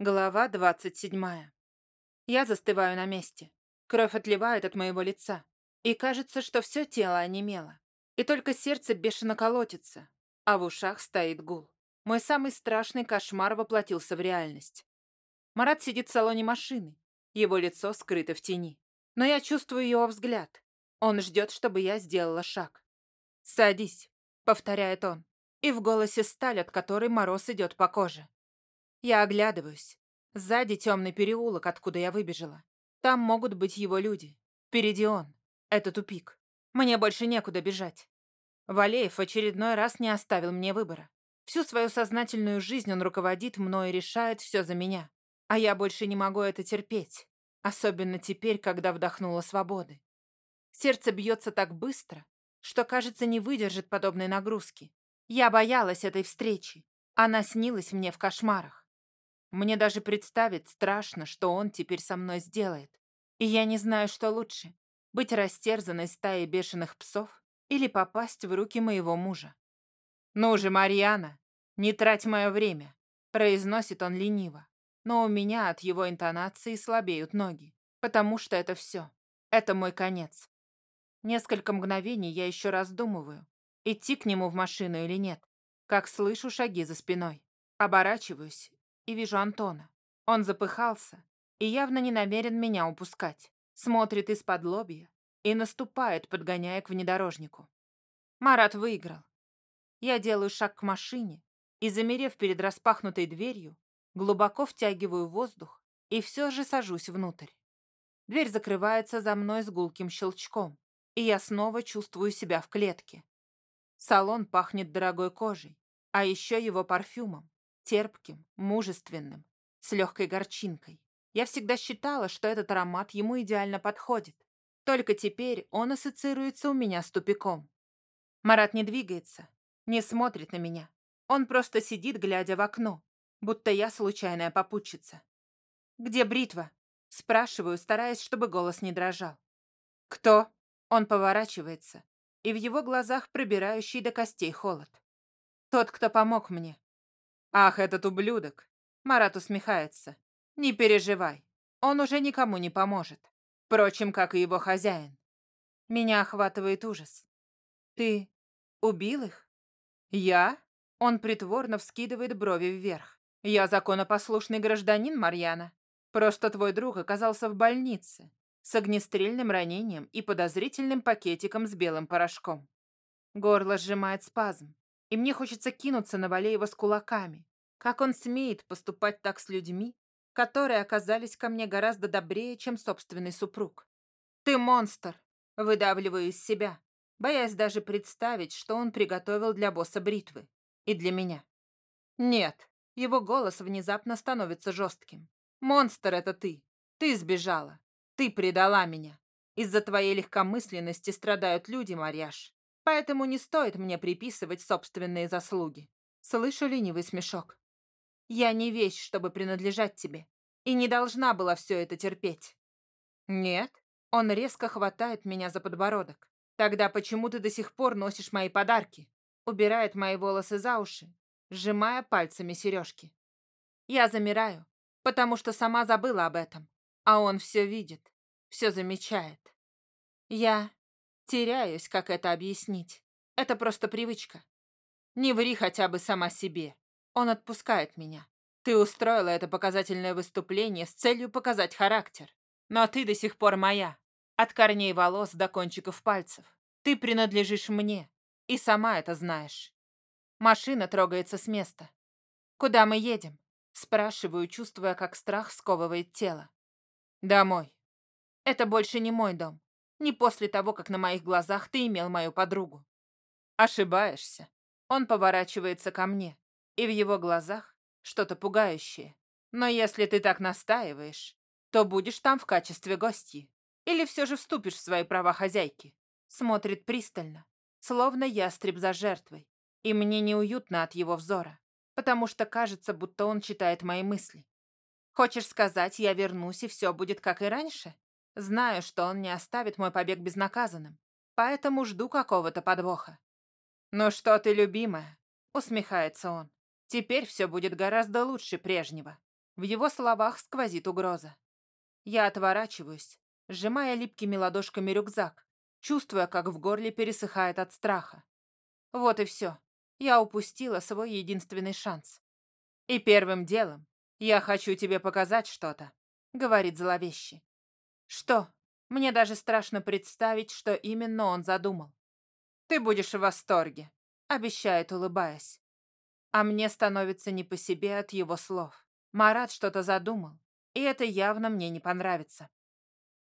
Глава двадцать седьмая. Я застываю на месте. Кровь отливает от моего лица. И кажется, что все тело онемело. И только сердце бешено колотится, а в ушах стоит гул. Мой самый страшный кошмар воплотился в реальность. Марат сидит в салоне машины. Его лицо скрыто в тени. Но я чувствую его взгляд. Он ждет, чтобы я сделала шаг. «Садись», — повторяет он. И в голосе сталь, от которой мороз идет по коже. Я оглядываюсь. Сзади темный переулок, откуда я выбежала. Там могут быть его люди. Впереди он. Это тупик. Мне больше некуда бежать. Валеев в очередной раз не оставил мне выбора. Всю свою сознательную жизнь он руководит мной и решает все за меня. А я больше не могу это терпеть. Особенно теперь, когда вдохнула свободы. Сердце бьется так быстро, что, кажется, не выдержит подобной нагрузки. Я боялась этой встречи. Она снилась мне в кошмарах. Мне даже представить страшно, что он теперь со мной сделает. И я не знаю, что лучше — быть растерзанной стаей бешеных псов или попасть в руки моего мужа. «Ну же, Марьяна, не трать мое время», — произносит он лениво. Но у меня от его интонации слабеют ноги, потому что это все. Это мой конец. Несколько мгновений я еще раздумываю, идти к нему в машину или нет, как слышу шаги за спиной. Оборачиваюсь и вижу Антона. Он запыхался и явно не намерен меня упускать. Смотрит из-под лобья и наступает, подгоняя к внедорожнику. Марат выиграл. Я делаю шаг к машине и, замерев перед распахнутой дверью, глубоко втягиваю воздух и все же сажусь внутрь. Дверь закрывается за мной с гулким щелчком, и я снова чувствую себя в клетке. Салон пахнет дорогой кожей, а еще его парфюмом, терпким, мужественным, с легкой горчинкой. Я всегда считала, что этот аромат ему идеально подходит. Только теперь он ассоциируется у меня с тупиком. Марат не двигается, не смотрит на меня. Он просто сидит, глядя в окно, будто я случайная попутчица. «Где бритва?» Спрашиваю, стараясь, чтобы голос не дрожал. «Кто?» Он поворачивается, и в его глазах пробирающий до костей холод. «Тот, кто помог мне. «Ах, этот ублюдок!» Марат усмехается. «Не переживай, он уже никому не поможет. Впрочем, как и его хозяин. Меня охватывает ужас. Ты убил их? Я? Он притворно вскидывает брови вверх. Я законопослушный гражданин, Марьяна. Просто твой друг оказался в больнице с огнестрельным ранением и подозрительным пакетиком с белым порошком. Горло сжимает спазм и мне хочется кинуться на Валеева с кулаками. Как он смеет поступать так с людьми, которые оказались ко мне гораздо добрее, чем собственный супруг? «Ты монстр!» — выдавливаю из себя, боясь даже представить, что он приготовил для босса бритвы. И для меня. «Нет!» — его голос внезапно становится жестким. «Монстр — это ты! Ты сбежала! Ты предала меня! Из-за твоей легкомысленности страдают люди, Марьяш. Поэтому не стоит мне приписывать собственные заслуги. Слышу ленивый смешок. Я не вещь, чтобы принадлежать тебе. И не должна была все это терпеть. Нет. Он резко хватает меня за подбородок. Тогда почему ты до сих пор носишь мои подарки? Убирает мои волосы за уши, сжимая пальцами сережки. Я замираю, потому что сама забыла об этом. А он все видит, все замечает. Я Теряюсь, как это объяснить. Это просто привычка. Не ври хотя бы сама себе. Он отпускает меня. Ты устроила это показательное выступление с целью показать характер. Но ты до сих пор моя. От корней волос до кончиков пальцев. Ты принадлежишь мне. И сама это знаешь. Машина трогается с места. Куда мы едем? Спрашиваю, чувствуя, как страх сковывает тело. Домой. Это больше не мой дом. Не после того, как на моих глазах ты имел мою подругу. Ошибаешься. Он поворачивается ко мне, и в его глазах что-то пугающее. Но если ты так настаиваешь, то будешь там в качестве гостьи. Или все же вступишь в свои права хозяйки. Смотрит пристально, словно ястреб за жертвой. И мне неуютно от его взора, потому что кажется, будто он читает мои мысли. Хочешь сказать, я вернусь, и все будет как и раньше? Знаю, что он не оставит мой побег безнаказанным, поэтому жду какого-то подвоха. «Ну что ты, любимая?» — усмехается он. «Теперь все будет гораздо лучше прежнего. В его словах сквозит угроза. Я отворачиваюсь, сжимая липкими ладошками рюкзак, чувствуя, как в горле пересыхает от страха. Вот и все. Я упустила свой единственный шанс. И первым делом я хочу тебе показать что-то, говорит зловеще. Что? Мне даже страшно представить, что именно он задумал. Ты будешь в восторге, обещает, улыбаясь. А мне становится не по себе от его слов. Марат что-то задумал, и это явно мне не понравится.